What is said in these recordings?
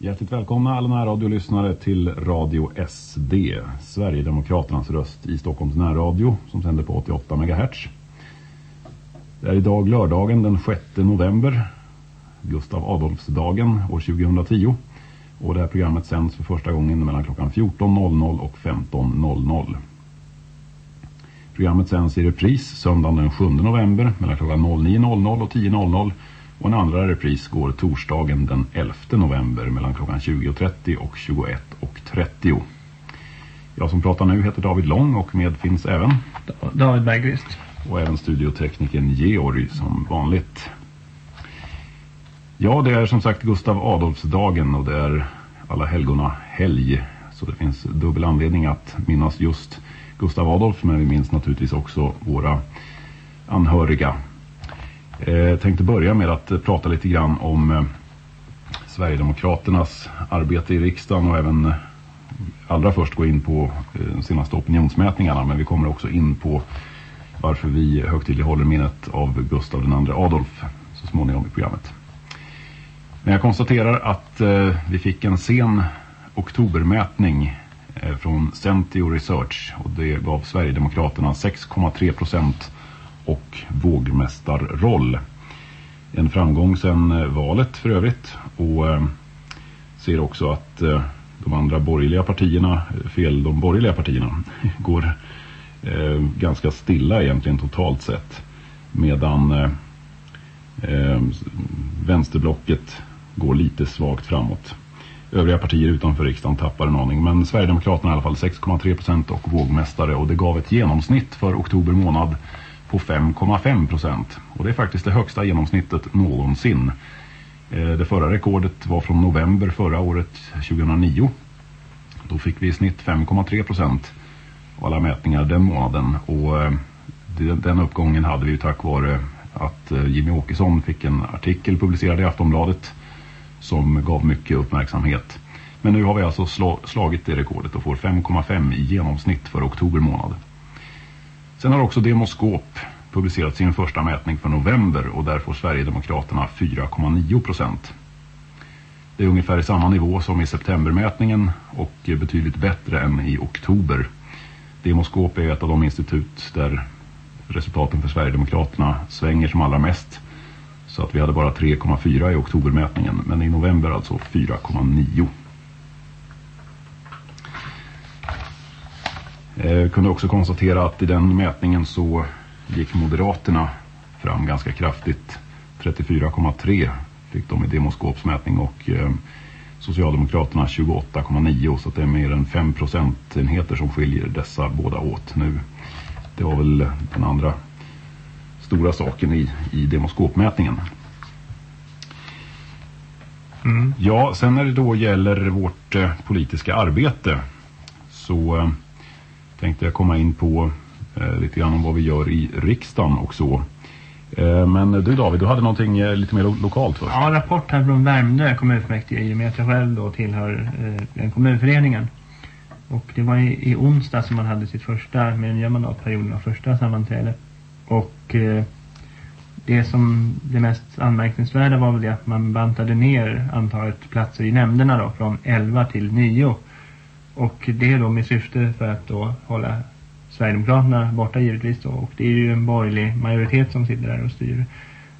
Hjärtligt välkomna alla närradiolyssnare till Radio SD, Sverigedemokraternas röst i Stockholms närradio som sänder på 88 MHz. Det är idag lördagen den 6 november, Gustav Adolfsdagen år 2010. Och det här programmet sänds för första gången mellan klockan 14.00 och 15.00. Programmet sänds i repris söndagen den 7 november mellan klockan 09.00 och 10.00 och en andra repris går torsdagen den 11 november mellan klockan 20.30 och 21.30. Jag som pratar nu heter David Lång och med finns även David Bergqvist. Och även studiotekniken Georg som vanligt. Ja, det är som sagt Gustav Adolfsdagen och det är alla helgorna helg. Så det finns dubbel anledning att minnas just Gustav Adolf men vi minns naturligtvis också våra anhöriga. Eh, jag tänkte börja med att eh, prata lite grann om eh, Sverigedemokraternas arbete i riksdagen och även allra först gå in på de senaste opinionsmätningarna men vi kommer också in på varför vi högtidlighåller minnet av Gustav II Adolf så småningom i programmet. Men jag konstaterar att vi fick en sen oktobermätning från Centio Research och det gav Sverigedemokraterna 6,3 procent och vågmästarroll. En framgång sedan eh, valet för övrigt och eh, ser också att eh, de andra borgerliga partierna, fel de borgerliga partierna, går ganska stilla egentligen totalt sett. Medan vänsterblocket går lite svagt framåt. Övriga partier utanför riksdagen tappar en aning. Men Sverigedemokraterna i alla fall 6,3 procent och vågmästare. Och det gav ett genomsnitt för oktober månad på 5,5 procent. Och det är faktiskt det högsta genomsnittet någonsin. Eh, det förra rekordet var från november förra året 2009. Då fick vi i snitt 5,3 procent av alla mätningar den månaden. Och eh, den uppgången hade vi tack vare att eh, Jimmy Åkesson fick en artikel publicerad i Aftonbladet som gav mycket uppmärksamhet. Men nu har vi alltså slagit det rekordet och får 5,5 i genomsnitt för oktober månad. Sen har också Demoskop publicerat sin första mätning för november och där får Sverigedemokraterna 4,9 procent. Det är ungefär i samma nivå som i septembermätningen och betydligt bättre än i oktober. Demoskop är ett av de institut där resultaten för Sverigedemokraterna svänger som allra mest. Så att vi hade bara 3,4 i oktobermätningen men i november alltså 4,9. Eh, kunde också konstatera att i den mätningen så gick Moderaterna fram ganska kraftigt. 34,3 fick de i demoskopsmätning och eh, Socialdemokraterna 28,9 så det är mer än 5 procentenheter som skiljer dessa båda åt nu. Det var väl den andra stora saken i, i demoskopmätningen. Mm. Ja, sen när det då gäller vårt eh, politiska arbete så eh, tänkte jag komma in på eh, lite grann om vad vi gör i riksdagen och så. Eh, men du David, du hade någonting eh, lite mer lo lokalt först. Ja, rapport här från Värmdö kommunfullmäktige i och med att jag själv då tillhör eh, kommunföreningen. Och det var i, i onsdag som man hade sitt första, med den nya mandatperioden och första sammanträde. Och eh, det som det mest anmärkningsvärda var väl det att man bantade ner antalet platser i nämnderna då från 11 till 9. Och det är då med syfte för att då hålla Sverigedemokraterna borta givetvis då. Och det är ju en borgerlig majoritet som sitter där och styr.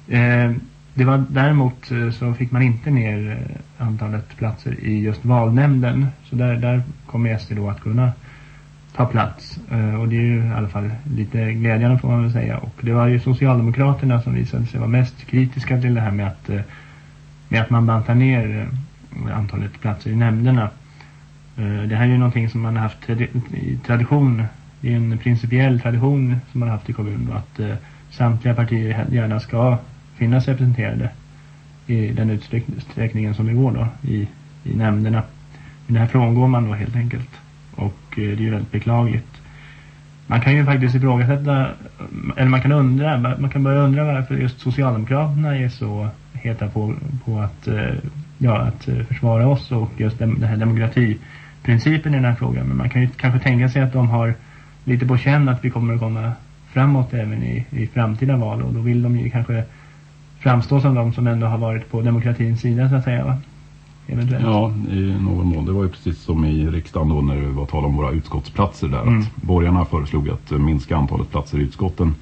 Eh, det var däremot eh, så fick man inte ner eh, antalet platser i just valnämnden. Så där, där kommer SD då att kunna ta plats. Eh, och det är ju i alla fall lite glädjande får man väl säga. Och det var ju Socialdemokraterna som visade sig vara mest kritiska till det här med att, med att man bantar ner antalet platser i nämnderna. Eh, det här är ju någonting som man har haft i tradition, det är en principiell tradition som man har haft i kommunen att eh, samtliga partier gärna ska finnas representerade i den utsträckningen som det går då i, i nämnderna. Men det här frångår man då helt enkelt och eh, det är ju väldigt beklagligt. Man kan ju faktiskt ifrågasätta, eller man kan undra, man kan börja undra varför just Socialdemokraterna är så heta på, på att, ja, att försvara oss och just den, den här demokrati principen i den här frågan. Men man kan ju kanske tänka sig att de har lite på känn att vi kommer att komma framåt även i, i framtida val. Och då vill de ju kanske framstå som de som ändå har varit på demokratins sida så att säga va? Eventuellt. Ja, i någon mån. Det var ju precis som i riksdagen då när det var tal om våra utskottsplatser där. Mm. Att borgarna föreslog att minska antalet platser i utskotten.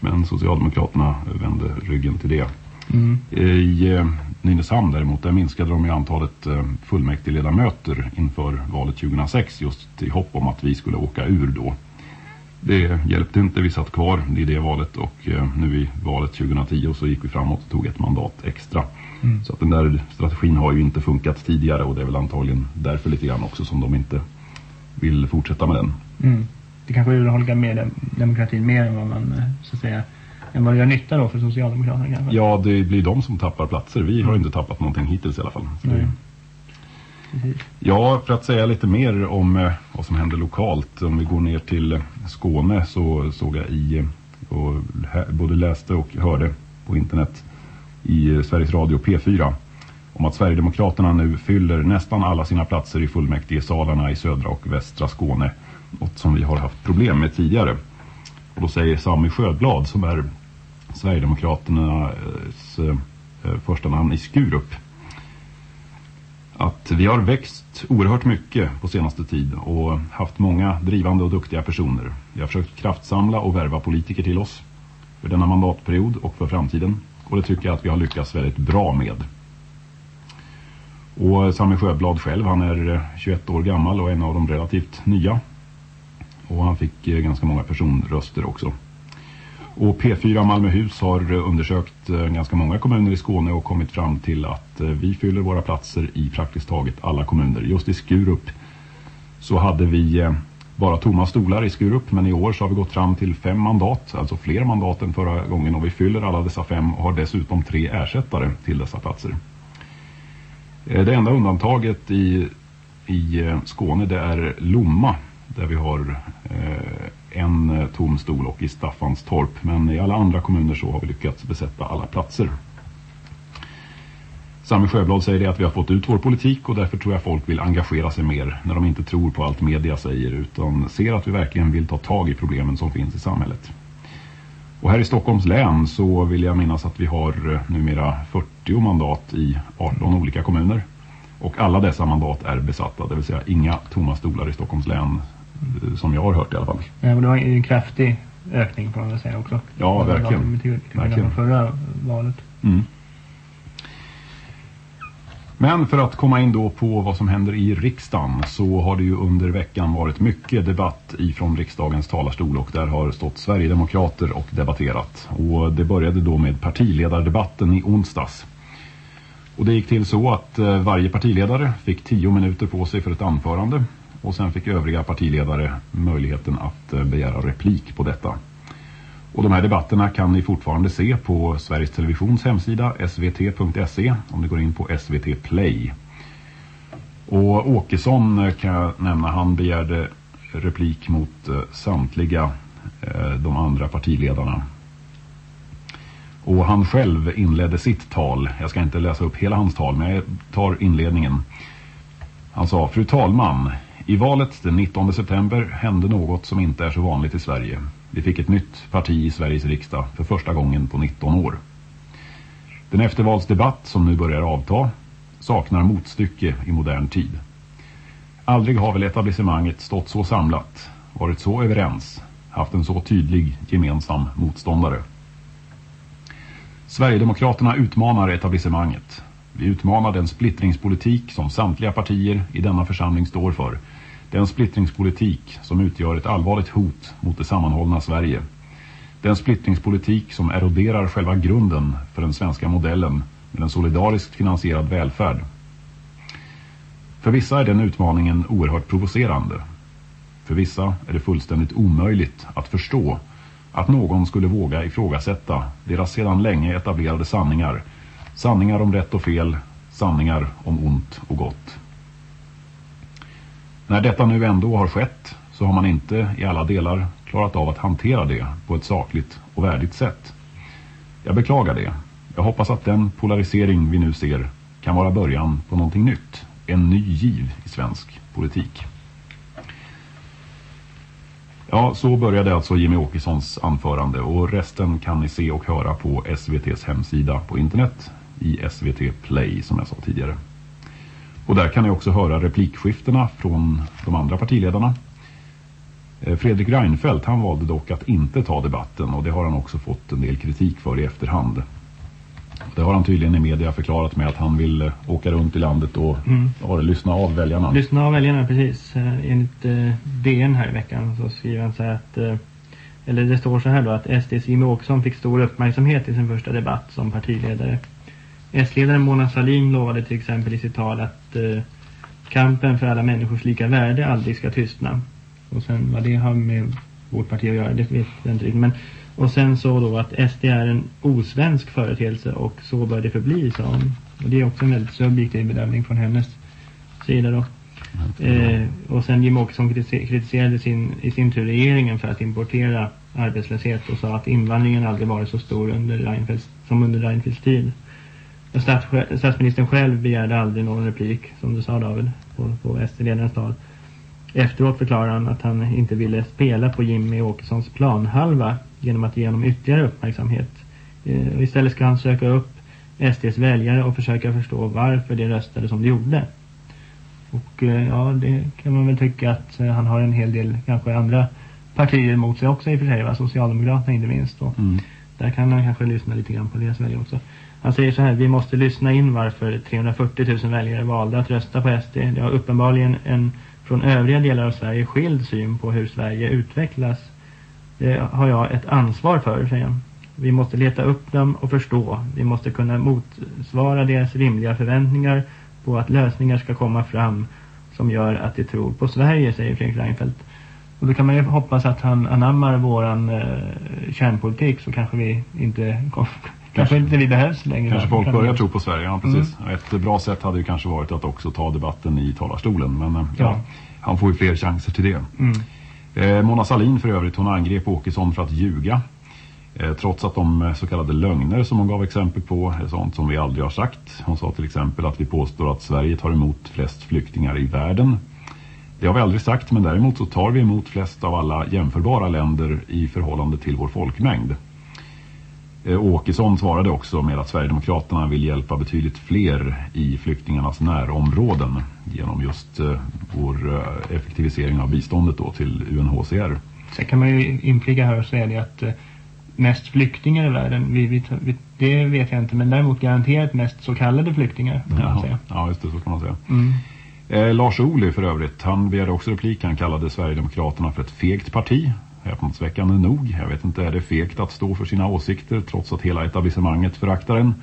Men Socialdemokraterna vände ryggen till det. Mm. I eh, Nynäshamn däremot, där minskade de ju antalet eh, fullmäktigeledamöter inför valet 2006 just i hopp om att vi skulle åka ur då. Det hjälpte inte, vi satt kvar i det valet och eh, nu i valet 2010 så gick vi framåt och tog ett mandat extra. Mm. Så att den där strategin har ju inte funkat tidigare och det är väl antagligen därför lite grann också som de inte vill fortsätta med den. Mm. Det kanske urholkar med demokratin mer än vad man eh, så att säga än vad det gör nytta då för Socialdemokraterna kanske? Ja, det blir de som tappar platser. Vi har inte tappat någonting hittills i alla fall. Det... Ja, för att säga lite mer om eh, vad som händer lokalt. Om vi går ner till Skåne så såg jag i och både läste och hörde på internet i eh, Sveriges Radio P4 om att Sverigedemokraterna nu fyller nästan alla sina platser i fullmäktige salarna i södra och västra Skåne. Något som vi har haft problem med tidigare. Och då säger Sami Sjöblad som är Sverigedemokraternas eh, första namn i Skurup att vi har växt oerhört mycket på senaste tid och haft många drivande och duktiga personer. Vi har försökt kraftsamla och värva politiker till oss för denna mandatperiod och för framtiden. Och det tycker jag att vi har lyckats väldigt bra med. Och Sami Sjöblad själv, han är eh, 21 år gammal och en av de relativt nya. Och han fick eh, ganska många personröster också. Och P4 Malmöhus har eh, undersökt eh, ganska många kommuner i Skåne och kommit fram till att eh, vi fyller våra platser i praktiskt taget alla kommuner. Just i Skurup så hade vi bara tomma stolar i Skurup men i år så har vi gått fram till fem mandat, alltså fler mandat än förra gången och vi fyller alla dessa fem och har dessutom tre ersättare till dessa platser. Det enda undantaget i, i Skåne det är Lomma där vi har eh, en eh, tom stol och i Staffanstorp. Men i alla andra kommuner så har vi lyckats besätta alla platser. Sami Sjöblad säger det att vi har fått ut vår politik och därför tror jag folk vill engagera sig mer när de inte tror på allt media säger utan ser att vi verkligen vill ta tag i problemen som finns i samhället. Och här i Stockholms län så vill jag minnas att vi har eh, numera 40 mandat i 18 olika kommuner. Och alla dessa mandat är besatta, det vill säga inga tomma stolar i Stockholms län som jag har hört i alla fall. Ja, men det var en kraftig ökning får man väl säga också. Ja, verkligen. Till, till verkligen. förra valet. Mm. Men för att komma in då på vad som händer i riksdagen så har det ju under veckan varit mycket debatt ifrån riksdagens talarstol och där har stått Sverigedemokrater och debatterat. Och det började då med partiledardebatten i onsdags. Och det gick till så att eh, varje partiledare fick tio minuter på sig för ett anförande och sen fick övriga partiledare möjligheten att eh, begära replik på detta. Och de här debatterna kan ni fortfarande se på Sveriges Televisions hemsida svt.se om ni går in på SVT Play. Och Åkesson eh, kan jag nämna, han begärde replik mot eh, samtliga de andra partiledarna. Och han själv inledde sitt tal. Jag ska inte läsa upp hela hans tal men jag tar inledningen. Han sa, fru talman, i valet den 19 september hände något som inte är så vanligt i Sverige. Vi fick ett nytt parti i Sveriges riksdag för första gången på 19 år. Den eftervalsdebatt som nu börjar avta saknar motstycke i modern tid. Aldrig har väl etablissemanget stått så samlat, varit så överens, haft en så tydlig gemensam motståndare. Sverigedemokraterna utmanar etablissemanget. Vi utmanar den splittringspolitik som samtliga partier i denna församling står för den splittringspolitik som utgör ett allvarligt hot mot det sammanhållna Sverige. Den splittringspolitik som eroderar själva grunden för den svenska modellen med en solidariskt finansierad välfärd. För vissa är den utmaningen oerhört provocerande. För vissa är det fullständigt omöjligt att förstå att någon skulle våga ifrågasätta deras sedan länge etablerade sanningar. Sanningar om rätt och fel, sanningar om ont och gott. När detta nu ändå har skett så har man inte i alla delar klarat av att hantera det på ett sakligt och värdigt sätt. Jag beklagar det. Jag hoppas att den polarisering vi nu ser kan vara början på någonting nytt. En ny giv i svensk politik. Ja, så började alltså Jimmy Åkessons anförande och resten kan ni se och höra på SVTs hemsida på internet i SVT Play som jag sa tidigare. Och där kan ni också höra replikskiftena från de andra partiledarna. Eh, Fredrik Reinfeldt han valde dock att inte ta debatten och det har han också fått en del kritik för i efterhand. Det har han tydligen i media förklarat med att han vill eh, åka runt i landet och mm. har lyssna av väljarna. Lyssna av väljarna, precis. Eh, enligt DN här i veckan så skriver han så här att eller det står så här då att SDs Jimmie Åkesson fick stor uppmärksamhet i sin första debatt som partiledare. S-ledaren Mona Salin lovade till exempel i sitt tal att eh, kampen för alla människors lika värde aldrig ska tystna. Och sen vad det har med vårt parti att göra, det vet jag inte riktigt. Men, och sen så då att SD är en osvensk företeelse och så bör det förbli, sa hon. Och det är också en väldigt subjektiv bedömning från hennes sida då. Eh, och sen Jim Åkesson kritiserade sin, i sin tur regeringen för att importera arbetslöshet och sa att invandringen aldrig varit så stor under Reinfeldt, som under Reinfeldts tid. Stats, statsministern själv begärde aldrig någon replik, som du sa David, på, på SD-ledarens tal. Efteråt förklarade han att han inte ville spela på Jimmy Åkessons planhalva genom att ge honom ytterligare uppmärksamhet. Eh, istället ska han söka upp SDs väljare och försöka förstå varför de röstade som de gjorde. Och eh, ja, det kan man väl tycka att eh, han har en hel del kanske andra partier emot sig också i och för sig, va? Socialdemokraterna inte minst. Och mm. Där kan man kanske lyssna lite grann på deras väljare också. Han säger så här, vi måste lyssna in varför 340 000 väljare valde att rösta på SD. Det har uppenbarligen en från övriga delar av Sverige skild syn på hur Sverige utvecklas. Det har jag ett ansvar för, säger han. Vi måste leta upp dem och förstå. Vi måste kunna motsvara deras rimliga förväntningar på att lösningar ska komma fram som gör att de tror på Sverige, säger Fredrik Reinfeldt. Och då kan man ju hoppas att han anammar våran eh, kärnpolitik så kanske vi inte kommer kanske inte vi behövs längre. Kanske folk börjar tro på Sverige, ja precis. Mm. Ett bra sätt hade ju kanske varit att också ta debatten i talarstolen. Men eh, ja. ja han får ju fler chanser till det. Mm. Eh, Mona Salin för övrigt, hon angrep Åkesson för att ljuga. Eh, trots att de så kallade lögner som hon gav exempel på är sånt som vi aldrig har sagt. Hon sa till exempel att vi påstår att Sverige tar emot flest flyktingar i världen. Det har vi aldrig sagt men däremot så tar vi emot flest av alla jämförbara länder i förhållande till vår folkmängd. Eh, Åkesson svarade också med att Sverigedemokraterna vill hjälpa betydligt fler i flyktingarnas närområden genom just eh, vår effektivisering av biståndet då till UNHCR. Sen kan man ju inflika här och säga det att mest flyktingar i världen. Vi, vi, det vet jag inte, men däremot garanterat mest så kallade flyktingar. Kan man säga. Ja, just det, så kan man säga. Mm. Eh, Lars Ohly för övrigt, han begärde också replik. Han kallade Sverigedemokraterna för ett fegt parti. Häpnadsväckande nog. Jag vet inte, är det fegt att stå för sina åsikter trots att hela etablissemanget föraktar en?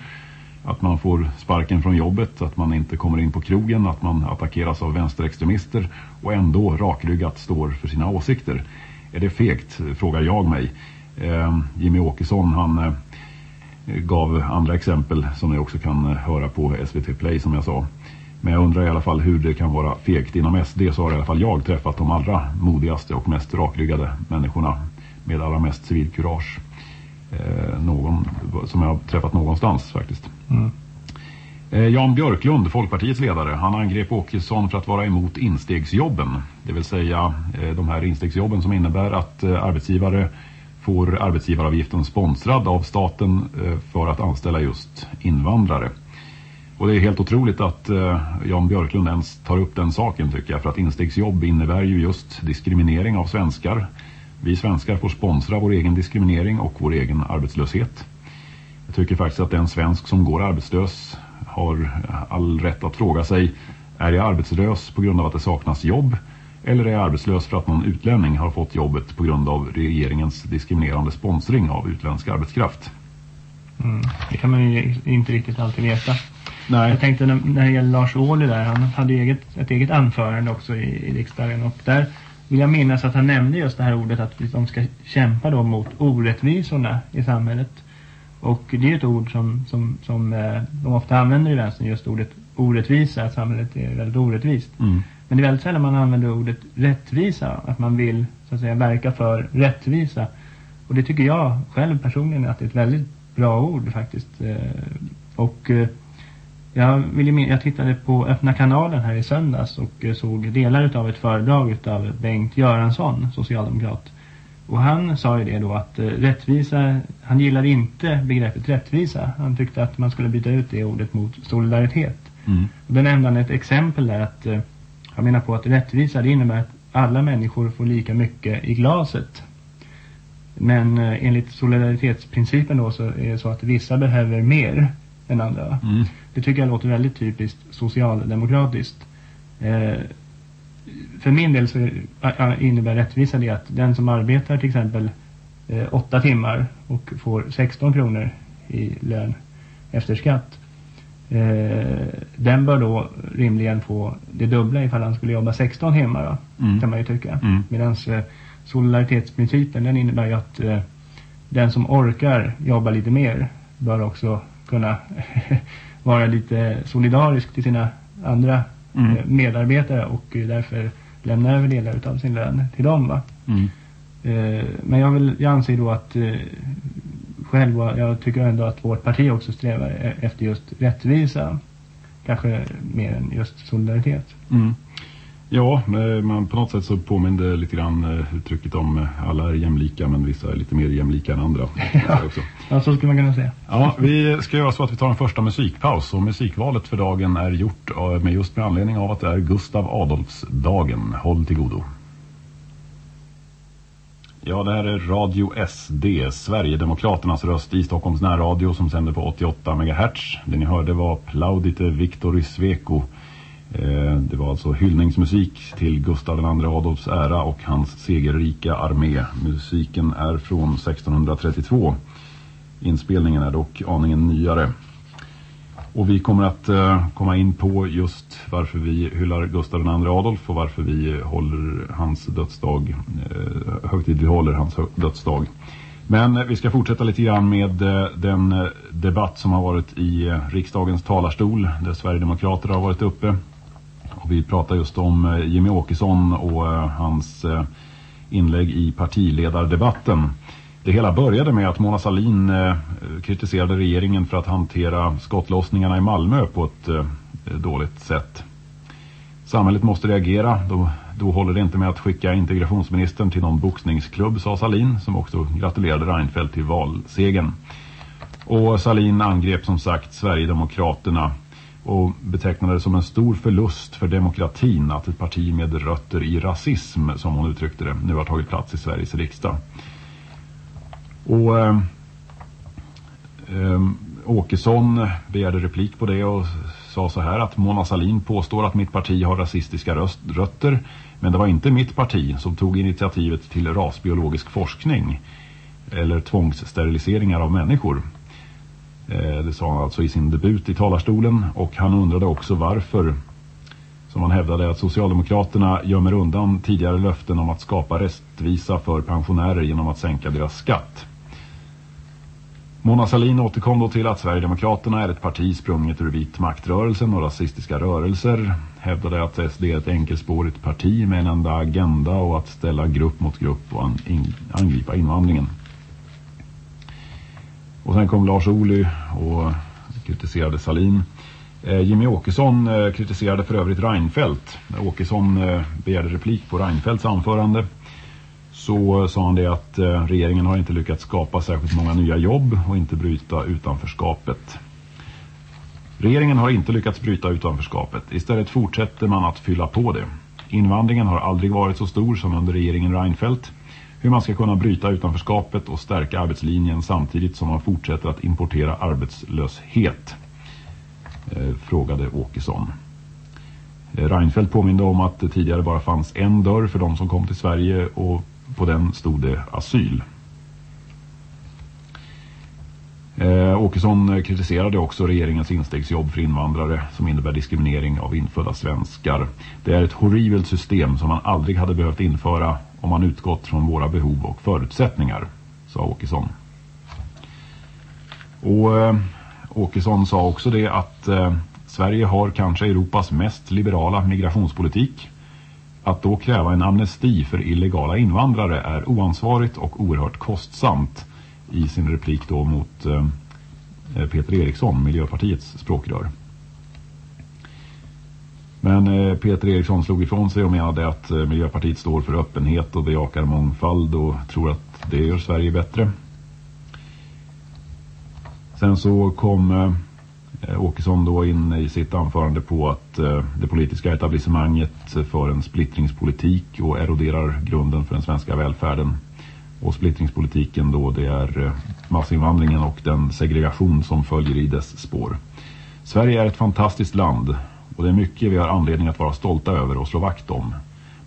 Att man får sparken från jobbet, att man inte kommer in på krogen, att man attackeras av vänsterextremister och ändå rakryggat står för sina åsikter. Är det fegt, frågar jag mig. Eh, Jimmy Åkesson han eh, gav andra exempel som ni också kan eh, höra på SVT Play som jag sa. Men jag undrar i alla fall hur det kan vara fegt. Inom SD så har i alla fall jag träffat de allra modigaste och mest rakryggade människorna med allra mest civilkurage. Eh, någon, som jag har träffat någonstans faktiskt. Mm. Eh, Jan Björklund, Folkpartiets ledare, han angrep Åkesson för att vara emot instegsjobben. Det vill säga eh, de här instegsjobben som innebär att eh, arbetsgivare får arbetsgivaravgiften sponsrad av staten eh, för att anställa just invandrare. Och det är helt otroligt att eh, Jan Björklund ens tar upp den saken tycker jag. För att instegsjobb innebär ju just diskriminering av svenskar. Vi svenskar får sponsra vår egen diskriminering och vår egen arbetslöshet. Jag tycker faktiskt att den svensk som går arbetslös har all rätt att fråga sig är jag arbetslös på grund av att det saknas jobb eller är jag arbetslös för att någon utlänning har fått jobbet på grund av regeringens diskriminerande sponsring av utländsk arbetskraft. Mm. Det kan man ju inte riktigt alltid veta. Nej. Jag tänkte när, när det gäller Lars Ohly där, han hade eget, ett eget anförande också i, i riksdagen och där vill jag minnas att han nämnde just det här ordet att de ska kämpa då mot orättvisorna i samhället. Och det är ett ord som, som, som eh, de ofta använder i vänstern, just ordet orättvisa, att samhället är väldigt orättvist. Mm. Men det är väldigt sällan man använder ordet rättvisa, att man vill så att säga verka för rättvisa. Och det tycker jag själv personligen att det är ett väldigt bra ord faktiskt. Eh, och eh, jag, vill, jag tittade på Öppna kanalen här i söndags och eh, såg delar av ett föredrag av Bengt Göransson, socialdemokrat. Och han sa ju det då att rättvisa, han gillade inte begreppet rättvisa. Han tyckte att man skulle byta ut det ordet mot solidaritet. Mm. Då nämnde han ett exempel där att eh, han menar på att rättvisa det innebär att alla människor får lika mycket i glaset. Men eh, enligt solidaritetsprincipen då så är det så att vissa behöver mer än andra. Mm. Det tycker jag låter väldigt typiskt socialdemokratiskt. Eh, för min del så innebär rättvisa det att den som arbetar till exempel eh, åtta timmar och får 16 kronor i lön efter skatt. Eh, den bör då rimligen få det dubbla ifall han skulle jobba 16 timmar då, mm. kan man ju tycka. Mm. Medan eh, solidaritetsprincipen den innebär ju att eh, den som orkar jobba lite mer bör också kunna vara lite solidarisk till sina andra mm. Eh, medarbetare och därför lämna över delar av sin lön till dem va. Mm. Eh, men jag, vill, jag anser då att eh, själv, jag tycker ändå att vårt parti också strävar e-, efter just rättvisa. Kanske mer än just solidaritet. Mm. Ja, man på något sätt så påminner lite grann uttrycket om alla är jämlika men vissa är lite mer jämlika än andra. ja, ja, så skulle man kunna säga. Ja, vi ska göra så att vi tar en första musikpaus och musikvalet för dagen är gjort med just med anledning av att det är Gustav Adolfsdagen. Håll till godo. Ja, det här är Radio SD, Sverigedemokraternas röst i Stockholms närradio som sänder på 88 MHz. Det ni hörde var Plaudite Victory Sveko. Eh, det var alltså hyllningsmusik till Gustav II Adolfs ära och hans segerrika armé. Musiken är från 1632. Inspelningen är dock aningen nyare. Och vi kommer att eh, komma in på just varför vi hyllar Gustav II Adolf och varför vi håller hans dödsdag, eh, uh, högtidligt håller hans dödsdag. Men vi ska fortsätta lite grann med den debatt som har varit i riksdagens talarstol där Sverigedemokrater har varit uppe. Vi pratar just om eh, Jimmy Åkesson och eh, hans eh, inlägg i partiledardebatten. Det hela började med att Mona Salin kritiserade regeringen för att hantera skottlossningarna i Malmö på ett dåligt sätt. Samhället måste reagera, då, då håller det inte med att skicka integrationsministern till någon boxningsklubb, sa Salin, som också gratulerade Reinfeldt till valsegen. Och Salin angrep som sagt Sverigedemokraterna och betecknade det som en stor förlust för demokratin att ett parti med rötter i rasism, som hon uttryckte det, nu har tagit plats i Sveriges riksdag. Och eh, eh, Åkesson begärde replik på det och sa så här att Mona Salin påstår att mitt parti har rasistiska röst, rötter men det var inte mitt parti som tog initiativet till rasbiologisk forskning eller tvångssteriliseringar av människor. Eh, det sa han alltså i sin debut i talarstolen och han undrade också varför som han hävdade att Socialdemokraterna gömmer undan tidigare löften om att skapa rättvisa för pensionärer genom att sänka deras skatt. Mona Salin återkom då till att Sverigedemokraterna är ett parti sprunget ur vit maktrörelsen och rasistiska rörelser. Hävdade att SD är ett enkelspårigt parti med en enda agenda och att ställa grupp mot grupp och angripa invandringen. Och sen kom Lars Ohly och kritiserade Salin. Eh, Jimmy Åkesson eh, kritiserade för övrigt Reinfeldt. Åkesson eh, begärde replik på Reinfeldts anförande så sa han det att regeringen har inte lyckats skapa särskilt många nya jobb och inte bryta utanförskapet. Regeringen har inte lyckats bryta utanförskapet. Istället fortsätter man att fylla på det. Invandringen har aldrig varit så stor som under regeringen Reinfeldt. Hur man ska kunna bryta utanförskapet och stärka arbetslinjen samtidigt som man fortsätter att importera arbetslöshet, eh, frågade Åkesson. Eh, Reinfeldt påminde om att det tidigare bara fanns en dörr för de som kom till Sverige och på den stod det asyl. Eh, Åkesson kritiserade också regeringens instegsjobb för invandrare som innebär diskriminering av infödda svenskar. Det är ett horribelt system som man aldrig hade behövt införa om man utgått från våra behov och förutsättningar, sa Åkesson. Och eh, Åkesson sa också det att eh, Sverige har kanske Europas mest liberala migrationspolitik. Att då kräva en amnesti för illegala invandrare är oansvarigt och oerhört kostsamt i sin replik då mot eh, Peter Eriksson, Miljöpartiets språkrör. Men eh, Peter Eriksson slog ifrån sig och menade att eh, Miljöpartiet står för öppenhet och bejakar mångfald och tror att det gör Sverige bättre. Sen så kom eh, Åkesson då in i sitt anförande på att det politiska etablissemanget för en splittringspolitik och eroderar grunden för den svenska välfärden. Och splittringspolitiken då det är massinvandringen och den segregation som följer i dess spår. Sverige är ett fantastiskt land och det är mycket vi har anledning att vara stolta över och slå vakt om.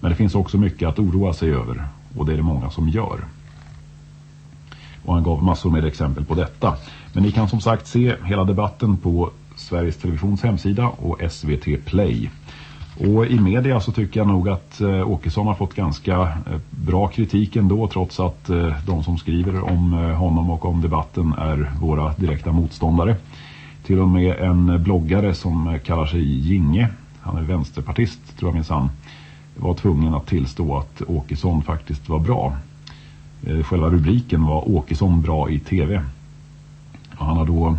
Men det finns också mycket att oroa sig över och det är det många som gör. Och han gav massor med exempel på detta. Men ni kan som sagt se hela debatten på Sveriges Televisions hemsida och SVT Play. Och i media så tycker jag nog att eh, Åkesson har fått ganska eh, bra kritik ändå trots att eh, de som skriver om eh, honom och om debatten är våra direkta motståndare. Till och med en bloggare som kallar sig Ginge, han är vänsterpartist tror jag minsann, var tvungen att tillstå att Åkesson faktiskt var bra. Eh, själva rubriken var Åkesson bra i tv. Och han har då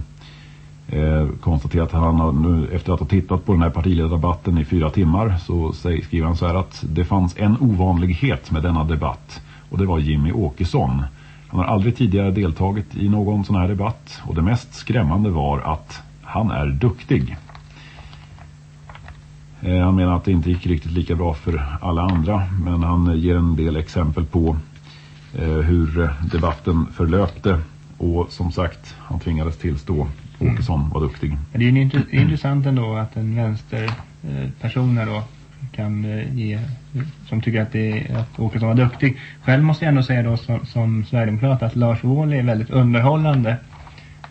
eh, konstaterat att han har nu, efter att ha tittat på den här partiledardebatten i fyra timmar så säger, skriver han så här att det fanns en ovanlighet med denna debatt och det var Jimmy Åkesson. Han har aldrig tidigare deltagit i någon sån här debatt och det mest skrämmande var att han är duktig. Eh, han menar att det inte gick riktigt lika bra för alla andra men han ger en del exempel på eh, hur debatten förlöpte och som sagt han tvingades tillstå Åkesson var duktig. Mm. Det är ju intressant ändå att en vänsterperson då kan eh, ge, som tycker att, det, att Åkesson var duktig. Själv måste jag ändå säga då som, som Sverigedemokrat att Lars Ohly är väldigt underhållande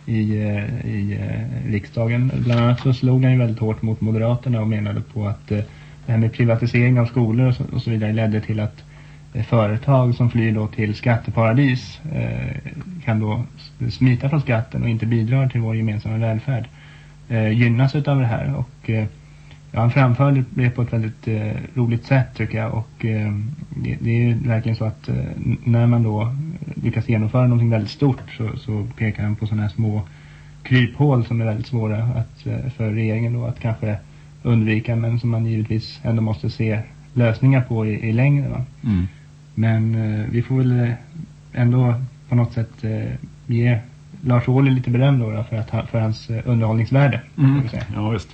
i, eh, i eh, riksdagen. Bland annat så slog han ju väldigt hårt mot Moderaterna och menade på att det här med privatisering av skolor och så, och så vidare ledde till att företag som flyr då till skatteparadis kan då smita från skatten och inte bidra till vår gemensamma välfärd gynnas utav det här och ja, han framförde det på ett väldigt eh, roligt sätt tycker jag och eh, det, det är ju verkligen så att eh, när man då lyckas genomföra någonting väldigt stort så, så pekar han på sådana här små kryphål som är väldigt svåra att, eh, för regeringen då att kanske undvika men som man givetvis ändå måste se lösningar på i, i längden. Va? Mm. Men eh, vi får väl eh, ändå på något sätt ge Lars Ohly lite beröm då, då för, att, för hans underhållningsvärde. Mm. Ja, visst.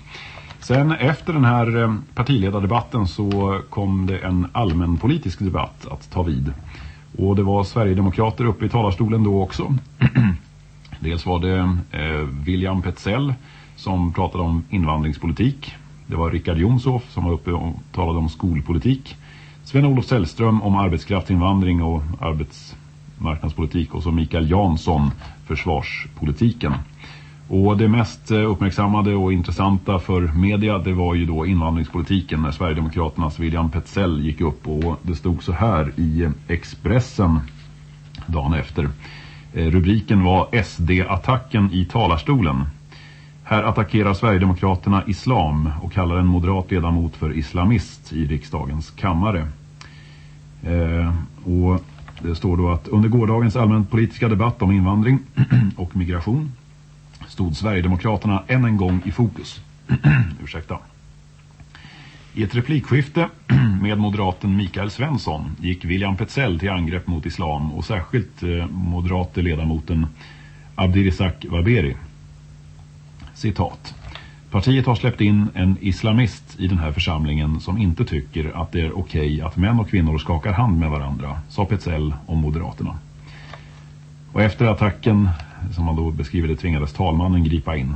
Sen efter den här eh, partiledardebatten så kom det en allmänpolitisk debatt att ta vid. Och det var Sverigedemokrater uppe i talarstolen då också. Dels var det eh, William Petzell som pratade om invandringspolitik. Det var Rickard Jonshoff som var uppe och talade om skolpolitik. Sven-Olof Sällström om arbetskraftsinvandring och arbetsmarknadspolitik och så Mikael Jansson försvarspolitiken. Och det mest eh, uppmärksammade och intressanta för media det var ju då invandringspolitiken när Sverigedemokraternas William Petzell gick upp och det stod så här i eh, Expressen dagen efter. Eh, rubriken var SD-attacken i talarstolen. Här attackerar Sverigedemokraterna islam och kallar en moderat ledamot för islamist i riksdagens kammare. Eh, och det står då att under gårdagens allmänpolitiska debatt om invandring och migration stod Sverigedemokraterna än en gång i fokus. Ursäkta. I ett replikskifte med moderaten Mikael Svensson gick William Petzell till angrepp mot islam och särskilt eh, moderate ledamoten Abdirizak Waberi. Citat. Partiet har släppt in en islamist i den här församlingen som inte tycker att det är okej att män och kvinnor skakar hand med varandra, sa Petzell om Moderaterna. Och efter attacken, som man då beskriver det, tvingades talmannen gripa in.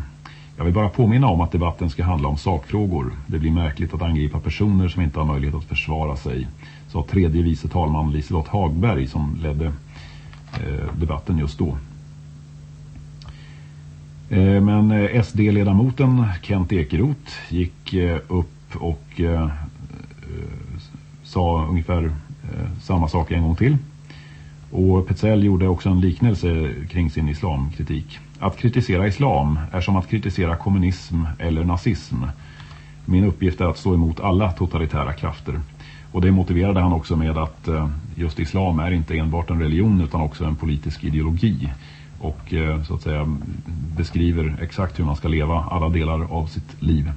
Jag vill bara påminna om att debatten ska handla om sakfrågor. Det blir märkligt att angripa personer som inte har möjlighet att försvara sig, sa tredje vice talman Liselott Hagberg som ledde eh, debatten just då. Eh, Men eh, SD-ledamoten Kent Ekeroth gick eh, upp och eh, eh, sa ungefär eh, samma sak en gång till. Och Petzell gjorde också en liknelse kring sin islamkritik. Att kritisera islam är som att kritisera kommunism eller nazism. Min uppgift är att stå emot alla totalitära krafter. Och det motiverade han också med att eh, just islam är inte enbart en religion utan också en politisk ideologi. Och eh, så att säga beskriver exakt hur man ska leva alla delar av sitt liv.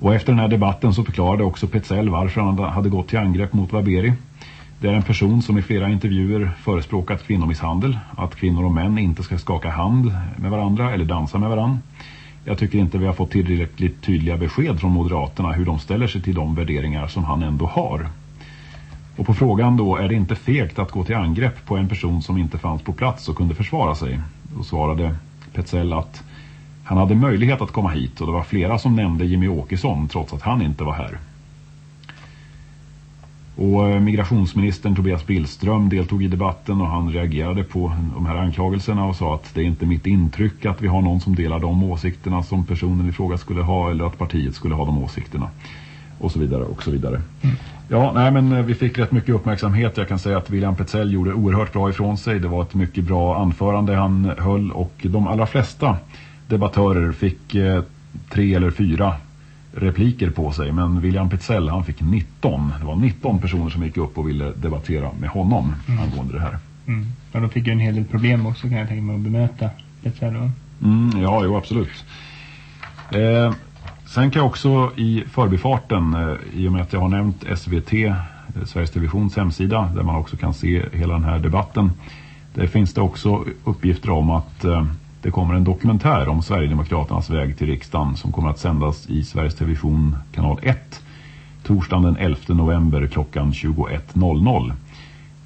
Och efter den här debatten så förklarade också Petzell varför han hade gått till angrepp mot Waberi. Det är en person som i flera intervjuer förespråkat kvinnomisshandel, att kvinnor och män inte ska skaka hand med varandra eller dansa med varandra. jag tycker inte vi har fått tillräckligt tydliga besked från Moderaterna hur de ställer sig till de värderingar som han ändå har. Och på frågan då, är det inte fegt att gå till angrepp på en person som inte fanns på plats och kunde försvara sig? Då svarade Petzell att han hade möjlighet att komma hit och det var flera som nämnde Jimmy Åkesson trots att han inte var här. Och eh, migrationsministern Tobias Billström deltog i debatten och han reagerade på de här anklagelserna och sa att det är inte mitt intryck att vi har någon som delar de åsikterna som personen i fråga skulle ha eller att partiet skulle ha de åsikterna. Och så vidare och så vidare. Mm. Ja, nej men eh, vi fick rätt mycket uppmärksamhet. Jag kan säga att William Petzell gjorde oerhört bra ifrån sig. Det var ett mycket bra anförande han höll och de allra flesta debattörer fick eh, tre eller fyra repliker på sig. Men William Petzell han fick 19. Det var 19 personer som gick upp och ville debattera med honom mm. angående det här. Mm. Ja, då fick ju en hel del problem också kan jag tänka mig att bemöta Petzell va? Mm, ja, jo absolut. Eh, sen kan jag också i förbifarten, eh, i och med att jag har nämnt SVT, eh, Sveriges Televisions hemsida, där man också kan se hela den här debatten. Där finns det också uppgifter om att eh, det kommer en dokumentär om Sverigedemokraternas väg till riksdagen som kommer att sändas i Sveriges Television kanal 1 torsdagen den 11 november klockan 21.00.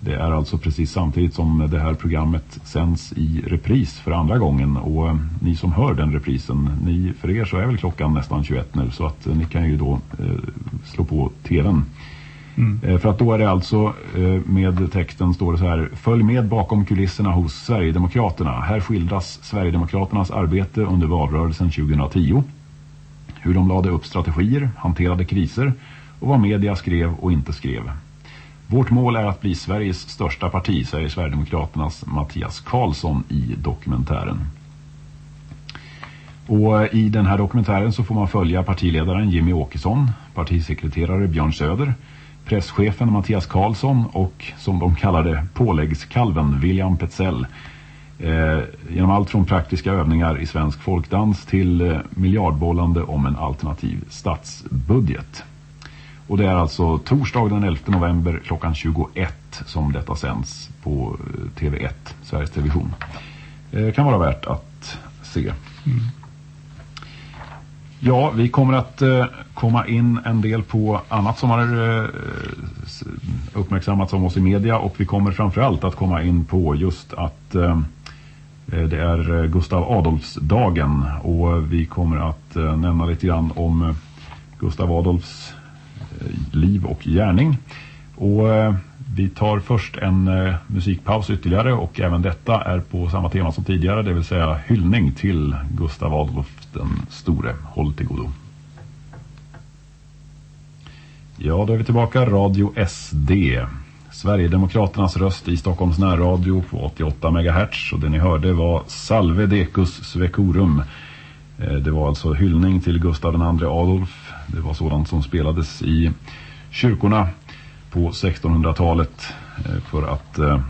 Det är alltså precis samtidigt som det här programmet sänds i repris för andra gången och eh, ni som hör den reprisen, ni, för er så är väl klockan nästan 21 nu så att eh, ni kan ju då eh, slå på tvn Mm. Eh, för att då är det alltså eh, med texten står det så här Följ med bakom kulisserna hos Sverigedemokraterna. Här skildras Sverigedemokraternas arbete under valrörelsen 2010. Hur de lade upp strategier, hanterade kriser och vad media skrev och inte skrev. Vårt mål är att bli Sveriges största parti, säger Sverigedemokraternas Mattias Karlsson i dokumentären. Och eh, i den här dokumentären så får man följa partiledaren Jimmy Åkesson, partisekreterare Björn Söder, presschefen Mattias Karlsson och som de kallade påläggskalven William Petzell. Eh, genom allt från praktiska övningar i svensk folkdans till eh, miljardbollande om en alternativ statsbudget. Och det är alltså torsdag den 11 november klockan 21 som detta sänds på eh, TV1, Sveriges Television. Eh, kan vara värt att se. Mm. Ja, vi kommer att eh, komma in en del på annat som har eh, uppmärksammats om oss i media. Och vi kommer framförallt att komma in på just att eh, eh det är eh, Gustav Adolfsdagen. Och vi kommer att eh, nämna lite grann om eh, Gustav Adolfs eh, liv och gärning. Och vi tar först en eh, musikpaus ytterligare. Och även detta är på samma tema som tidigare, det vill säga hyllning till Gustav Adolf den store. Håll till godo. Ja, då är vi tillbaka. Radio SD. Sverigedemokraternas röst i Stockholms närradio på 88 MHz. Och det ni hörde var Salve Decus Svecorum. Eh, det var alltså hyllning till Gustav II Adolf. Det var sådant som spelades i kyrkorna på 1600-talet eh, för att eh,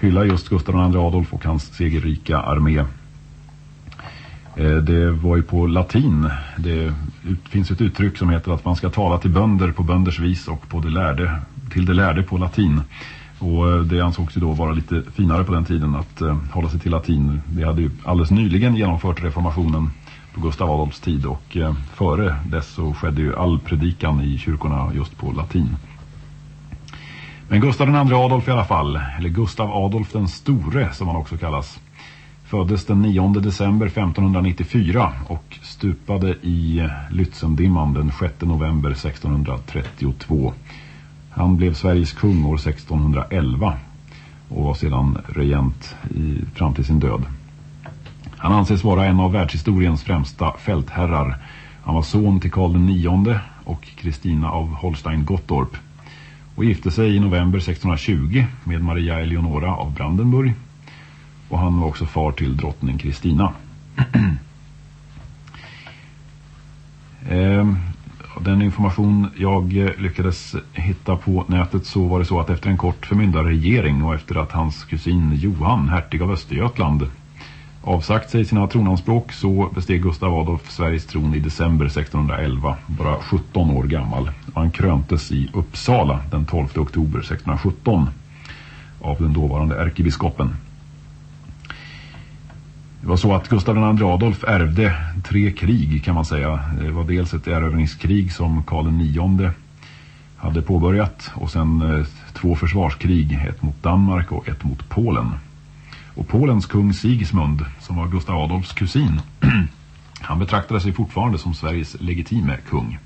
hylla just Gustav II Adolf och hans segerrika armé. Eh, det var ju på latin. Det finns ett uttryck som heter att man ska tala till bönder på bönders vis och på det lärde, till det lärde på latin. Och eh, det ansågs ju då vara lite finare på den tiden att eh, hålla sig till latin. Det hade ju alldeles nyligen genomfört reformationen på Gustav Adolfs tid och före dess så skedde ju all predikan i kyrkorna just på latin. Men Gustav II Adolf i alla fall, eller Gustav Adolf den store som han också kallas, föddes den 9 december 1594 och stupade i Lützendimman den 6 november 1632. Han blev Sveriges kung år 1611 och var sedan regent i, fram till sin död. Han anses vara en av världshistoriens främsta fältherrar. Han var son till Karl IX och Kristina av Holstein-Gottorp och gifte sig i november 1620 med Maria Eleonora av Brandenburg och han var också far till drottning Kristina. Ehm, den information jag eh, lyckades hitta på nätet så var det så att efter en kort förmyndarregering och efter att hans kusin Johan, hertig av Östergötland, avsagt sig sina tronanspråk så besteg Gustav Adolf Sveriges tron i december 1611, bara 17 år gammal. Och han kröntes i Uppsala den 12 oktober 1617 av den dåvarande ärkebiskopen. Det var så att Gustav II Adolf ärvde tre krig kan man säga. Det var dels ett erövringskrig som Karl IX hade påbörjat och sen eh, två försvarskrig, ett mot Danmark och ett mot Polen. Och Polens kung Sigismund, som var Gustav Adolfs kusin, han betraktade sig fortfarande som Sveriges legitime kung.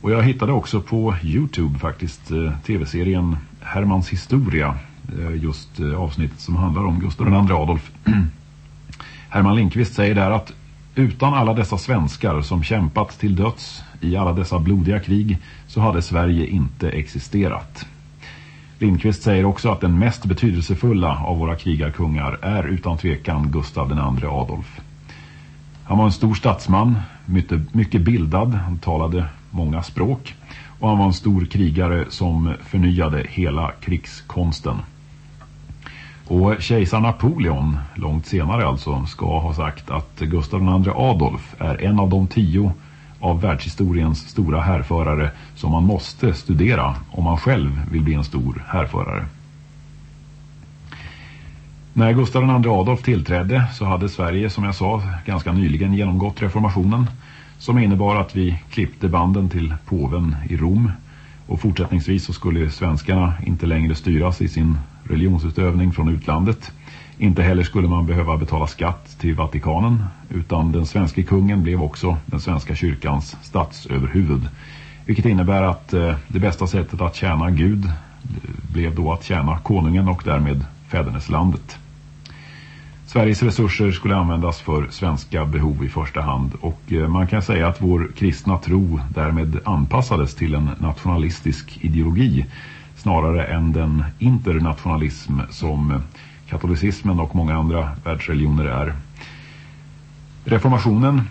Och jag hittade också på Youtube faktiskt eh, tv-serien Hermans historia, Eh, just eh, avsnittet som handlar om Gustav II Adolf. Herman Linkvist säger där att utan alla dessa svenskar som kämpat till döds i alla dessa blodiga krig så hade Sverige inte existerat. Lindqvist säger också att den mest betydelsefulla av våra krigarkungar är utan tvekan Gustav II Adolf. Han var en stor statsman, mycket bildad, han talade många språk och han var en stor krigare som förnyade hela krigskonsten. Och kejsar Napoleon, långt senare alltså, ska ha sagt att Gustav II Adolf är en av de tio av världshistoriens stora härförare som man måste studera om man själv vill bli en stor härförare. När Gustav II Adolf tillträdde så hade Sverige som jag sa ganska nyligen genomgått reformationen som innebar att vi klippte banden till påven i Rom och fortsättningsvis så skulle svenskarna inte längre styras i sin religionsutövning från utlandet. Inte heller skulle man behöva betala skatt till Vatikanen utan den svenska kungen blev också den svenska kyrkans statsöverhuvud. Vilket innebär att eh, det bästa sättet att tjäna Gud eh, blev då att tjäna konungen och därmed fäderneslandet. Sveriges resurser skulle användas för svenska behov i första hand och eh, man kan säga att vår kristna tro därmed anpassades till en nationalistisk ideologi snarare än den internationalism som katolicismen och många andra världsreligioner är. Reformationen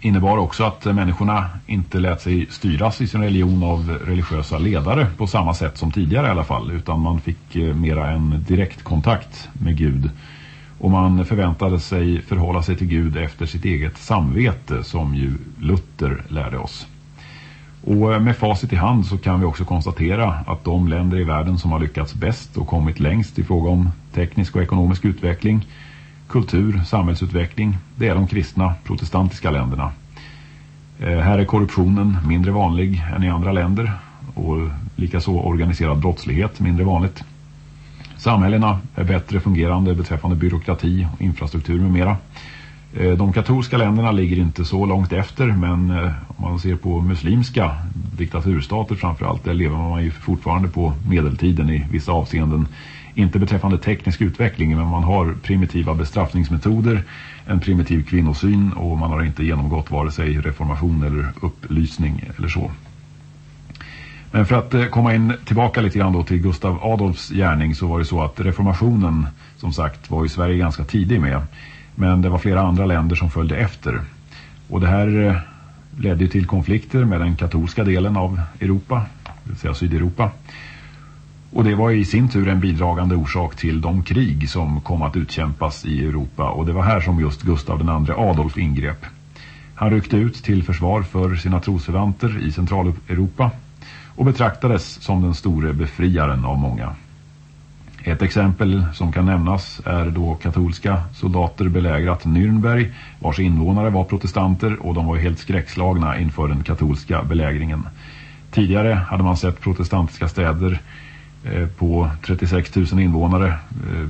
innebar också att människorna inte lät sig styras i sin religion av religiösa ledare på samma sätt som tidigare i alla fall utan man fick eh, mera en direktkontakt med Gud och man förväntade sig förhålla sig till Gud efter sitt eget samvete som ju Luther lärde oss. Och eh, med facit i hand så kan vi också konstatera att de länder i världen som har lyckats bäst och kommit längst i fråga om teknisk och ekonomisk utveckling, kultur, samhällsutveckling, det är de kristna protestantiska länderna. Eh, här är korruptionen mindre vanlig än i andra länder och likaså organiserad brottslighet mindre vanligt. Samhällena är bättre fungerande beträffande byråkrati, infrastruktur med mera. Eh, de katolska länderna ligger inte så långt efter men eh, om man ser på muslimska diktaturstater framförallt där lever man ju fortfarande på medeltiden i vissa avseenden. Inte beträffande teknisk utveckling men man har primitiva bestraffningsmetoder, en primitiv kvinnosyn och man har inte genomgått vare sig reformation eller upplysning eller så. Men för att eh, komma in tillbaka lite grann då till Gustav Adolfs gärning så var det så att reformationen som sagt var i Sverige ganska tidig med. Men det var flera andra länder som följde efter. Och det här eh, ledde till konflikter med den katolska delen av Europa, det vill säga Sydeuropa. Och det var i sin tur en bidragande orsak till de krig som kom att utkämpas i Europa. Och det var här som just Gustav II Adolf ingrep. Han ryckte ut till försvar för sina trosförvanter i Centraleuropa och betraktades som den store befriaren av många. Ett exempel som kan nämnas är då katolska soldater belägrat Nürnberg vars invånare var protestanter och de var helt skräckslagna inför den katolska belägringen. Tidigare hade man sett protestantiska städer eh, på 36 000 invånare eh,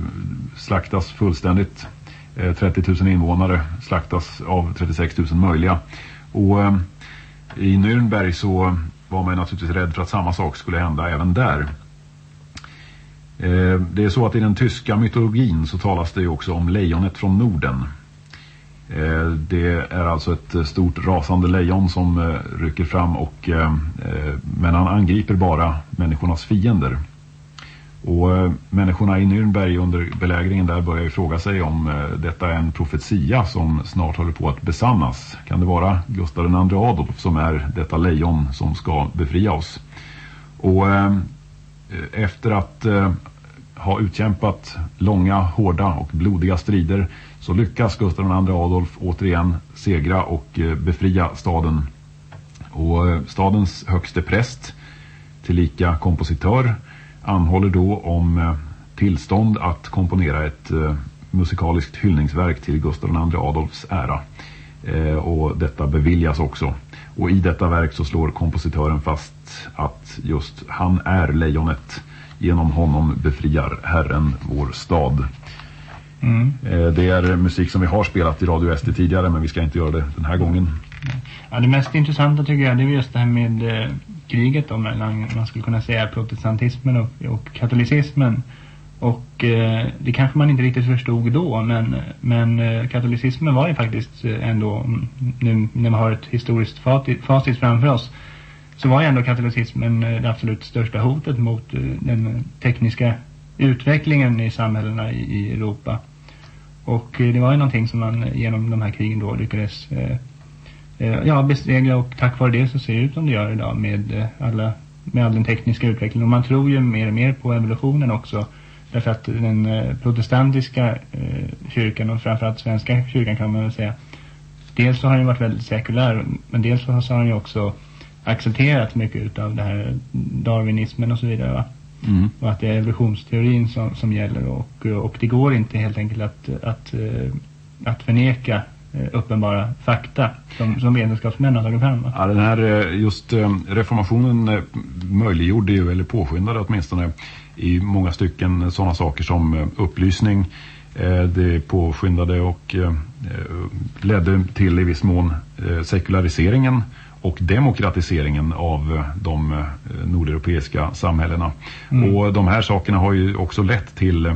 slaktas fullständigt. Eh, 30 000 invånare slaktas av 36 000 möjliga. Och i Nürnberg så var man naturligtvis rädd för att samma sak skulle hända även där. Eh, det är så att i den tyska mytologin så talas det ju också om lejonet från Norden. Eh, det är alltså ett stort rasande lejon som eh, rycker fram och men han angriper bara människornas fiender. Och människorna i Nürnberg under belägringen där börjar ju fråga sig om detta är en profetia som snart håller på att besannas. Kan det vara Gustav II Adolf som är detta lejon som ska befria oss? Och Eh, efter att eh, ha utkämpat långa, hårda och blodiga strider så lyckas Gustav II Adolf återigen segra och eh, befria staden. Och stadens högste präst, tillika kompositör, anhåller då om tillstånd att komponera ett musikaliskt hyllningsverk till Gustav II Adolfs ära. Och detta beviljas också. Och i detta verk så slår kompositören fast att just han är lejonet. Genom honom befriar Herren vår stad. Mm. Eh, det är musik som vi har spelat i Radio SD tidigare men vi ska inte göra det den här gången. Ja, det mest intressanta tycker jag det är just det här med eh, kriget då mellan, man skulle kunna säga, protestantismen och, och katolicismen. Och eh, det kanske man inte riktigt förstod då men, men eh, katolicismen var ju faktiskt eh, ändå, nu när man har ett historiskt facit framför oss, så var ju ändå katolicismen eh, det absolut största hotet mot eh, den tekniska utvecklingen i samhällena i, i Europa. Och eh, det var ju någonting som man eh, genom de här krigen då lyckades eh, ja, besegra och tack vare det så ser det ut som det gör idag med, alla, med all den tekniska utvecklingen. Och man tror ju mer och mer på evolutionen också Därför att den eh, protestantiska eh, kyrkan och framförallt svenska kyrkan kan man väl säga. Dels så har den varit väldigt sekulär men dels så har den ju också accepterat mycket av det här darwinismen och så vidare va? Mm. Och att det är evolutionsteorin som, som gäller och, och det går inte helt enkelt att, att, eh, att förneka uppenbara fakta som, som vetenskapsmän har tagit fram. Ja, den här just reformationen möjliggjorde ju, eller påskyndade åtminstone i många stycken sådana saker som eh, upplysning. Eh, det påskyndade och eh, ledde till i viss mån sekulariseringen och demokratiseringen av de nordeuropeiska samhällena. Mm. Och de här sakerna har ju också lett till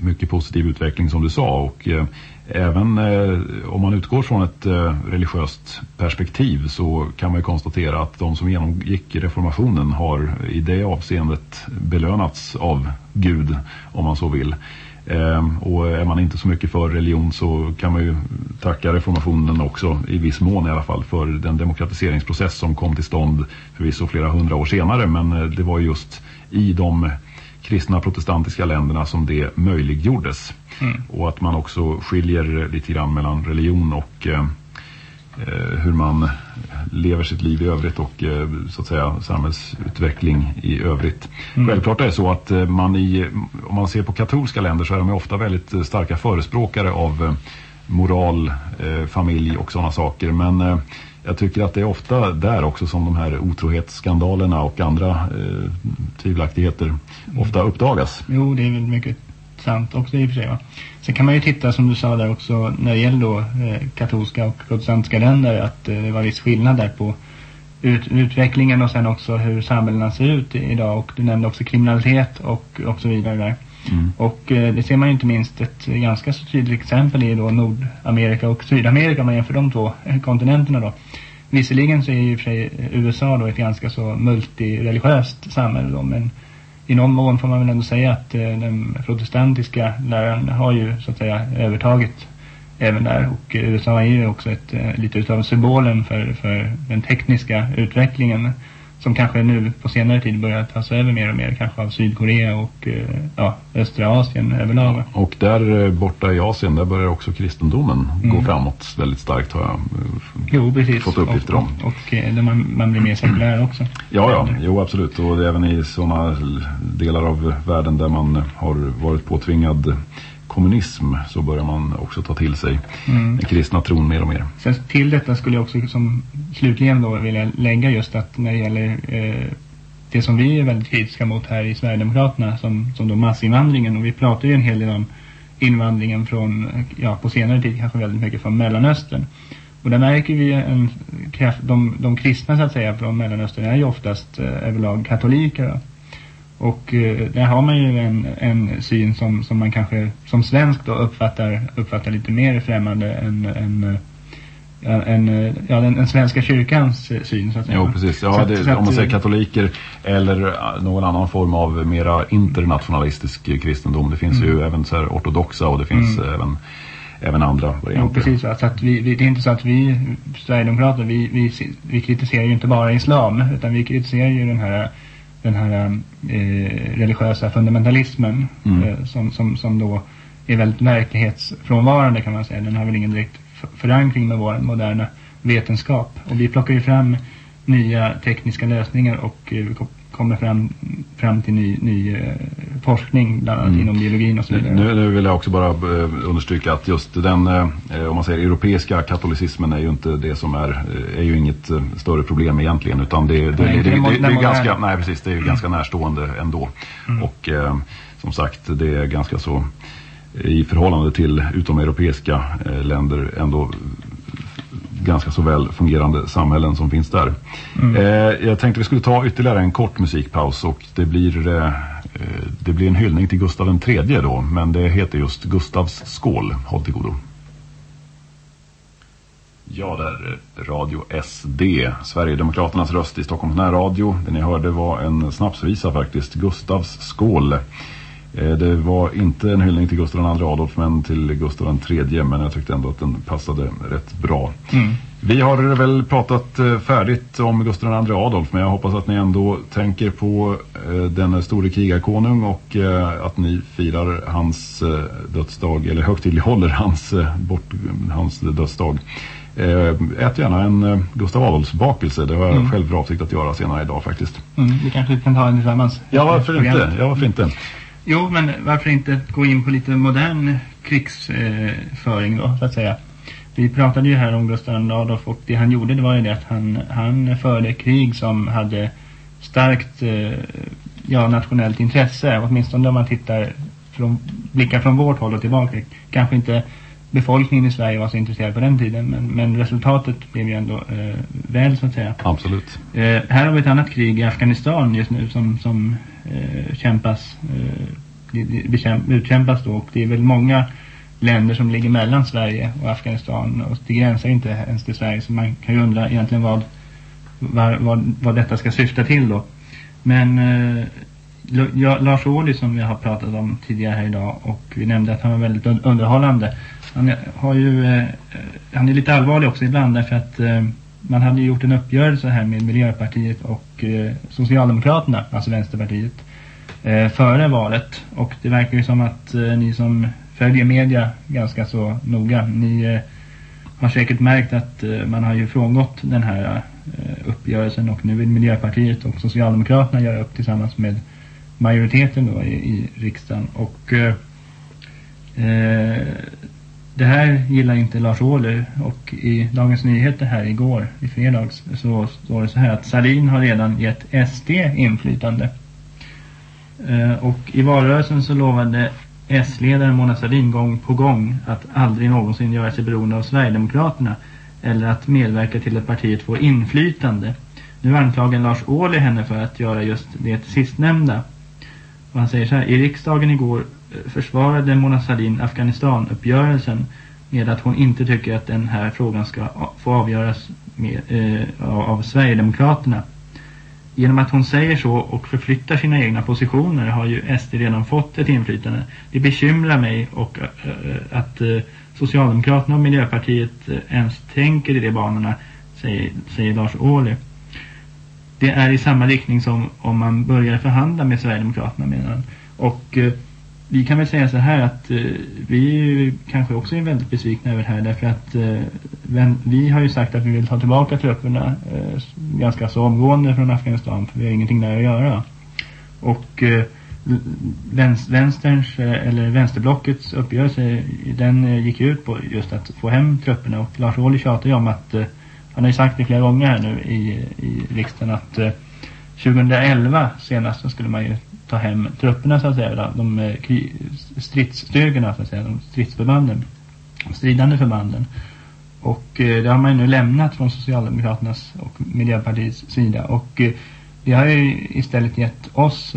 mycket positiv utveckling som du sa och eh, även eh, om man utgår från ett eh, religiöst perspektiv så kan man ju konstatera att de som genomgick reformationen har i det avseendet belönats av Gud om man så vill. Eh, och är man inte så mycket för religion så kan man ju tacka reformationen också i viss mån i alla fall för den demokratiseringsprocess som kom till stånd förvisso flera hundra år senare men eh, det var just i de kristna protestantiska länderna som det möjliggjordes. Mm. Och att man också skiljer lite grann mellan religion och eh, eh, hur man lever sitt liv i övrigt och eh, så att säga samhällsutveckling i övrigt. Mm. Självklart är det så att eh, man i, om man ser på katolska länder så är de ofta väldigt starka förespråkare av eh, moral, familj och sådana saker. Men jag tycker att det är ofta där också som de här otrohetsskandalerna och andra eh, tvivelaktigheter mm. ofta uppdagas. Jo, det är väl mycket sant också i och för sig va. Sen kan man ju titta som du sa där också när det gäller då eh, katolska och protestantiska länder att eh, det var viss skillnad där på ut, utvecklingen och sen också hur samhällena ser ut idag och du nämnde också kriminalitet och, och så vidare där. Mm. Och eh, det ser man ju inte minst ett ganska så tydligt exempel i då Nordamerika och Sydamerika om man jämför de två kontinenterna då. Visserligen så är ju för sig USA då ett ganska så multireligiöst samhälle då, men i någon mån får man väl ändå säga att eh, den protestantiska läran har ju så att säga övertagit även där. Och eh, USA är ju också ett, eh, lite utav symbolen för, för den tekniska utvecklingen som kanske nu på senare tid börjar tas över mer och mer kanske av Sydkorea och eh, ja, östra Asien överlag. Och där eh, borta i Asien där börjar också kristendomen mm. gå framåt väldigt starkt har jag eh, jo, precis. fått uppgifter om. Och, och, och man, man blir mer sekulär också. Ja, ja, jo absolut och även i sådana delar av världen där man har varit påtvingad kommunism så börjar man också ta till sig mm. den kristna tron mer och mer. Sen till detta skulle jag också som slutligen då vilja lägga just att när det gäller eh, det som vi är väldigt kritiska mot här i Sverigedemokraterna som, som då massinvandringen och vi pratar ju en hel del om invandringen från, ja på senare tid kanske väldigt mycket från Mellanöstern. Och där märker vi en kraft, de, de kristna så att säga från Mellanöstern är ju oftast eh, överlag katoliker. Och eh, där har man ju en, en syn som, som man kanske som svensk då uppfattar, uppfattar lite mer främmande än, än en, ja, den, den svenska kyrkans eh, syn så att säga. Jo precis, ja, det, om man säger katoliker eller någon annan form av mera internationalistisk kristendom. Det finns mm. ju även så här ortodoxa och det finns mm. även även andra varianter. Jo, precis. Så att vi, vi, det är inte så att vi Sverigedemokrater, vi, vi, vi kritiserar ju inte bara islam utan vi kritiserar ju den här den här eh, religiösa fundamentalismen mm. eh, som, som, som då är väldigt verklighetsfrånvarande kan man säga. Den har väl ingen direkt förankring med vår moderna vetenskap. Och vi plockar ju fram nya tekniska lösningar och eh, kommer fram, fram till ny, ny eh, forskning bland annat mm. inom biologin och så vidare. Nu, nu vill jag också bara eh, understryka att just den, eh, om man säger europeiska katolicismen är ju inte det som är, är ju inget större problem egentligen utan det, det, nej, det, det, det, det är ganska, nej precis, det är ju mm. ganska närstående ändå. Mm. Och eh, som sagt, det är ganska så i förhållande till utomeuropeiska eh, länder ändå ganska så väl fungerande samhällen som finns där. Mm. Eh, jag tänkte vi skulle ta ytterligare en kort musikpaus och det blir, eh, Eh, det blir en hyllning till Gustav III då, men det heter just Gustavs skål. Håll till godo. Ja, där Radio SD, Sverigedemokraternas röst i Stockholms närradio. Det ni hörde var en snapsvisa faktiskt, Gustavs skål. Eh, det var inte en hyllning till Gustav II Adolf men till Gustav III men jag tyckte ändå att den passade rätt bra. Mm. Vi har väl pratat eh, färdigt om Gustav II Adolf men jag hoppas att ni ändå tänker på eh, den store krigarkonung och att ni firar hans dödsdag eller högtidlighåller hans, bort, hans dödsdag. Ät gärna en Gustav Adolfs bakelse. Det har jag mm. själv för avsikt att göra senare idag faktiskt. Mm, vi kanske kan ta en tillsammans. Ja, varför inte? Ja, varför inte? Jo, men varför inte gå in på lite modern krigsföring då, så att säga. Vi pratade ju här om Gustav Adolf och det han gjorde det var ju det att han, han förde krig som hade starkt eh, ja, nationellt intresse. Åtminstone om man tittar från, blickar från vårt håll och tillbaka. Kanske inte befolkningen i Sverige var så intresserad på den tiden. Men, men resultatet blev ju ändå eh, väl så att säga. Absolut. Eh, här har vi ett annat krig i Afghanistan just nu som, som eh, kämpas, eh, utkämpas då. Och det är väl många länder som ligger mellan Sverige och Afghanistan. Och det gränsar inte ens till Sverige. Så man kan ju undra egentligen vad, vad, vad, vad detta ska syfta till då. Men eh, Lars Ohly som vi har pratat om tidigare här idag och vi nämnde att han var väldigt underhållande. Han, har ju, eh, han är lite allvarlig också ibland därför att eh, man hade gjort en uppgörelse här med Miljöpartiet och eh, Socialdemokraterna, alltså Vänsterpartiet, eh, före valet. Och det verkar ju som att eh, ni som följer media ganska så noga, ni eh, har säkert märkt att eh, man har ju frångått den här eh, uppgörelsen och nu vill Miljöpartiet och Socialdemokraterna göra upp tillsammans med majoriteten då i, i riksdagen. Och eh, eh det här gillar inte Lars Ohly och i Dagens Nyheter här igår, i fredags, så står det så här att Salin har redan gett SD inflytande. Eh, och i valrörelsen så lovade S-ledaren Mona Sahlin, gång på gång att aldrig någonsin göra sig beroende av Sverigedemokraterna eller att medverka till att partiet får inflytande. Nu anklagar Lars Ohly henne för att göra just det sistnämnda. Och han säger så här, i riksdagen igår eh, försvarade Mona Sahlin Afghanistan-uppgörelsen med att hon inte tycker att den här frågan ska få avgöras med, eh, av Sverigedemokraterna. Genom att hon säger så och förflyttar sina egna positioner har ju SD redan fått ett inflytande. Det bekymrar mig och att Socialdemokraterna och Miljöpartiet ens tänker i de banorna, säger, säger Lars Ohly. Det är i samma riktning som om man börjar förhandla med Sverigedemokraterna menar han. Och vi kan väl säga så här att eh, vi kanske också är väldigt besvikna över det här därför att eh, vem, vi har ju sagt att vi vill ta tillbaka trupperna eh, ganska så omgående från Afghanistan för vi har ingenting där att göra. Och eh, vänsterns eh, eller vänsterblockets uppgörelse den eh, gick ut på just att få hem trupperna och Lars Ohly tjatar ju om att eh, han har ju sagt det flera gånger här nu i, i riksdagen att eh, 2011 senast så skulle man ju ta hem trupperna så att säga, de eh, stridsstyrkorna så att säga, de stridsförbanden, stridande förbanden. Och eh, det har man ju nu lämnat från Socialdemokraternas och Miljöpartiets sida och eh, det har ju istället gett oss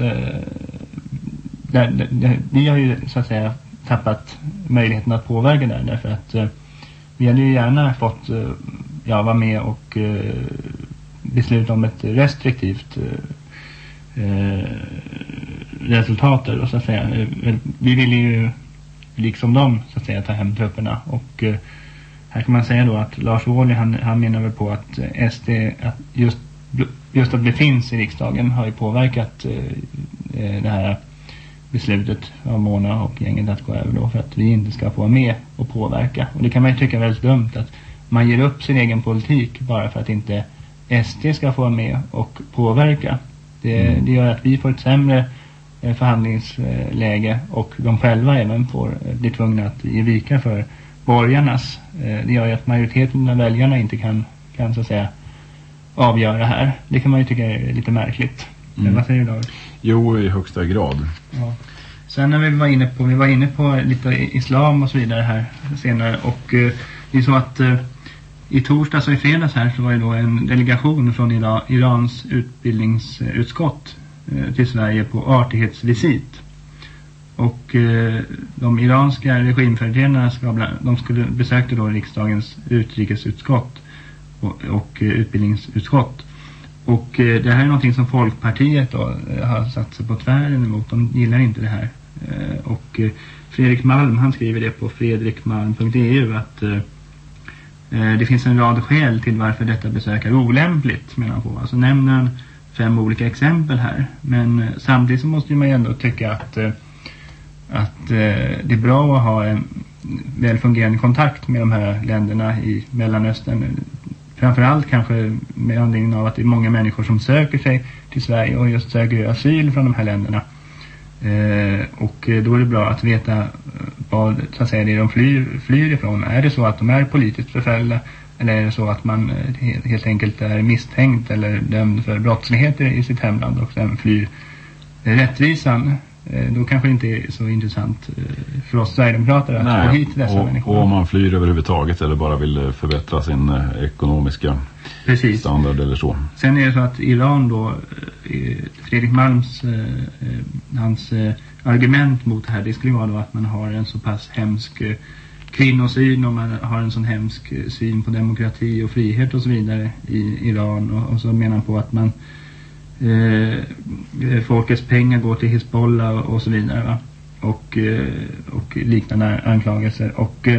där, där, vi har ju så att säga tappat möjligheten att påverka där därför att vi hade ju gärna fått ja, vara med och besluta om ett restriktivt Eh, resultatet och så att säga. Eh, vi ville ju liksom dem så att säga ta hem trupperna och eh, här kan man säga då att Lars Ohly han, han menar väl på att eh, SD att just, just att det finns i riksdagen har ju påverkat eh, det här beslutet av Mona och gänget att gå över då för att vi inte ska få vara med och påverka. Och det kan man ju tycka är väldigt dumt att man ger upp sin egen politik bara för att inte SD ska få vara med och påverka. Det, mm. det gör att vi får ett sämre eh, förhandlingsläge och de själva även får eh, bli tvungna att ge vika för borgarnas. Eh, det gör ju att majoriteten av väljarna inte kan, kan så att säga avgöra här. Det kan man ju tycka är lite märkligt. Mm. vad säger du David? Jo, i högsta grad. Ja. Sen när vi var inne på, vi var inne på lite islam och så vidare här senare och eh, det är så att eh, i torsdags och i fredags här så var det då en delegation från Ira Irans utbildningsutskott eh, till Sverige på artighetsvisit. Och eh, de iranska regimföreträdarna de skulle besökte då riksdagens utrikesutskott och, och eh, utbildningsutskott. Och eh, det här är någonting som Folkpartiet då, eh, har satt sig på tvären emot. De gillar inte det här. Eh, och eh, Fredrik Malm han skriver det på fredrikmalm.eu att eh, Eh, det finns en rad skäl till varför detta besök är olämpligt menar han på. Alltså nämner han fem olika exempel här. Men eh, samtidigt så måste man ju ändå tycka att, eh, att det är bra att ha en väl fungerande kontakt med de här länderna i Mellanöstern. Framförallt kanske med anledning av att det är många människor som söker sig till Sverige och just söker asyl från de här länderna. Eh, och eh, då är det bra att veta eh, vad så att säga, det de flyr, flyr ifrån. Är det så att de är politiskt förföljda eller är det så att man eh, helt enkelt är misstänkt eller dömd för brottsligheter i sitt hemland och sen flyr rättvisan? Eh, då kanske det inte är så intressant för oss Sverigedemokrater att Nej, få hit dessa och, människor. Och om man flyr överhuvudtaget eller bara vill förbättra sin ekonomiska Precis. standard eller så. Sen är det så att Iran då, Fredrik Malms hans eh, argument mot det här det skulle vara då att man har en så pass hemsk eh, kvinnosyn och man har en sån hemsk eh, syn på demokrati och frihet och så vidare i Iran och, och så menar han på att man Eh, eh, folkets pengar går till Hezbollah och, så vidare va? Och, eh, och liknande anklagelser och eh,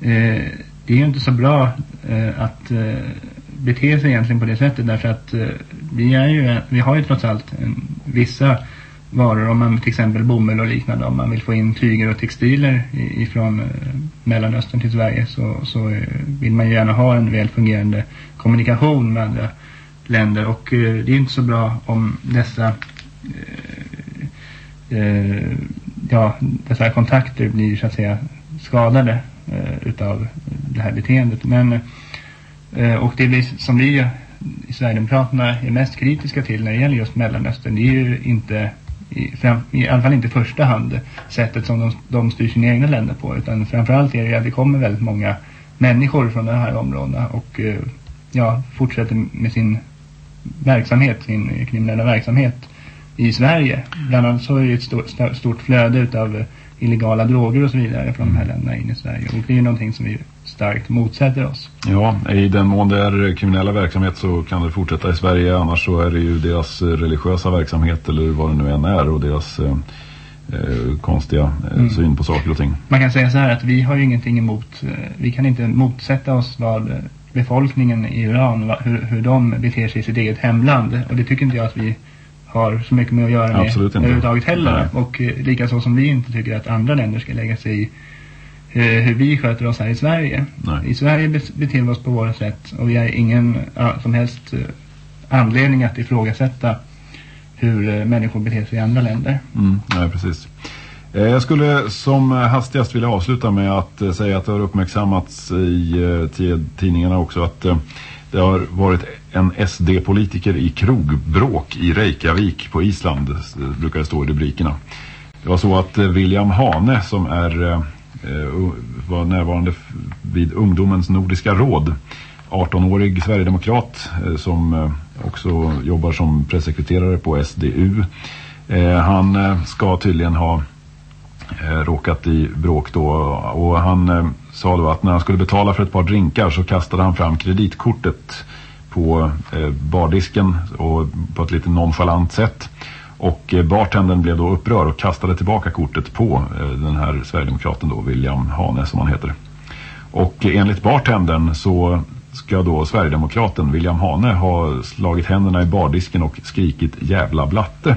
eh, det är ju inte så bra eh, att eh, bete sig egentligen på det sättet därför att eh, vi, är ju, vi har ju trots allt en, vissa varor, om man till exempel bomull och liknande, om man vill få in tyger och textiler ifrån eh, Mellanöstern till Sverige så, så eh, vill man ju gärna ha en väl fungerande kommunikation med andra länder. Och eh, det är inte så bra om dessa eh, eh, ja, dessa kontakter blir så att säga skadade utav det här beteendet. Men och det blir som vi i Sverigedemokraterna är mest kritiska till när det gäller just Mellanöstern det är ju inte i, fram, i alla fall inte i första hand sättet som de, de styr sina egna länder på utan framförallt är det att det kommer väldigt många människor från de här områdena och ja, fortsätter med sin verksamhet, sin kriminella verksamhet i Sverige. Bland annat så är det ett stort, stort flöde utav illegala droger och så vidare från de här länderna in i Sverige och det är någonting som vi starkt motsätter oss. Ja, i den mån det är kriminella verksamhet så kan det fortsätta i Sverige. Annars så är det ju deras religiösa verksamhet eller vad det nu än är och deras eh, eh, konstiga eh, mm. syn på saker och ting. Man kan säga så här att vi har ju ingenting emot, eh, vi kan inte motsätta oss vad befolkningen i Iran, hur, hur de beter sig i sitt eget hemland. Och det tycker inte jag att vi har så mycket med att göra med Absolut inte. överhuvudtaget heller. Nej. Och eh, likaså som vi inte tycker att andra länder ska lägga sig i Eh, hur vi sköter oss här i Sverige. Nej. I Sverige beter vi oss på våra sätt och vi har ingen ja, som helst uh, anledning att ifrågasätta hur uh, människor beter sig i andra länder. Mm, nej, precis. Eh, jag skulle som eh, hastigast vilja avsluta med att eh, säga att det har uppmärksammats i tidningarna också att det har varit en SD-politiker i krogbråk i Reykjavik på Island, brukar det stå i rubrikerna. Det var så att William Hane som är var närvarande vid ungdomens nordiska råd. 18-årig Sverigedemokrat som också jobbar som pressekreterare på SDU. Han ska tydligen ha Eh, råkat i bråk då och han eh, sa då att när han skulle betala för ett par drinkar så kastade han fram kreditkortet på eh, bardisken och på ett lite nonchalant sätt. Och eh, bartendern blev då upprörd och kastade tillbaka kortet på eh, den här Sverigedemokraten då, William Hane som han heter. Och enligt bartendern så ska då Sverigedemokraten William Hane ha slagit händerna i bardisken och skrikit jävla blatte.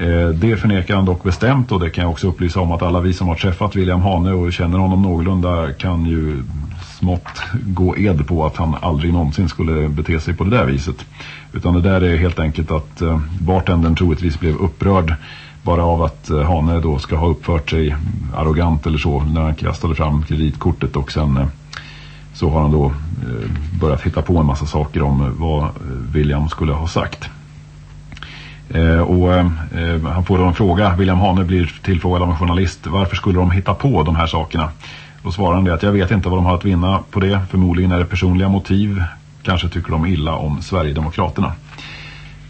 Eh, det förnekar han dock bestämt och det kan jag också upplysa om att alla vi som har träffat William Hane och känner honom någorlunda kan ju smått gå ed på att han aldrig någonsin skulle bete sig på det där viset. Utan det där är helt enkelt att bartenden bartendern troligtvis blev upprörd bara av att eh, Hane då ska ha uppfört sig arrogant eller så när han kastade fram kreditkortet och sen så har han då börjat hitta på en massa saker om vad William skulle ha sagt. Eh, och eh, han får då en fråga, William Hane blir tillfrågad av en journalist, varför skulle de hitta på de här sakerna? Då svarar han det att jag vet inte vad de har att vinna på det, förmodligen är det personliga motiv, kanske tycker de illa om Sverigedemokraterna.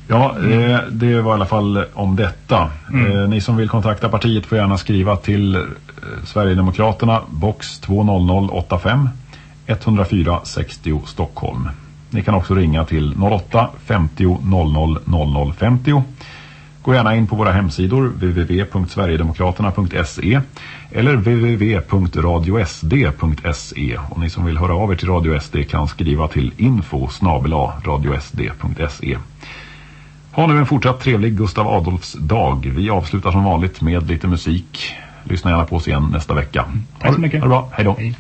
Ja, eh, det var i alla fall om detta. Eh, ni som vill kontakta partiet får gärna skriva till eh, Sverigedemokraterna, box 20085 104 60 Stockholm. Ni kan också ringa till 08 50 00 00 50. Gå gärna in på våra hemsidor www.sverigedemokraterna.se eller www.radiosd.se och ni som vill höra av er till Radio SD kan skriva till info radiosd.se. Ha nu en fortsatt trevlig Gustav Adolfs dag. Vi avslutar som vanligt med lite musik. Lyssna gärna på oss igen nästa vecka. Tack så mycket. Ha det bra. Hej då. Hej.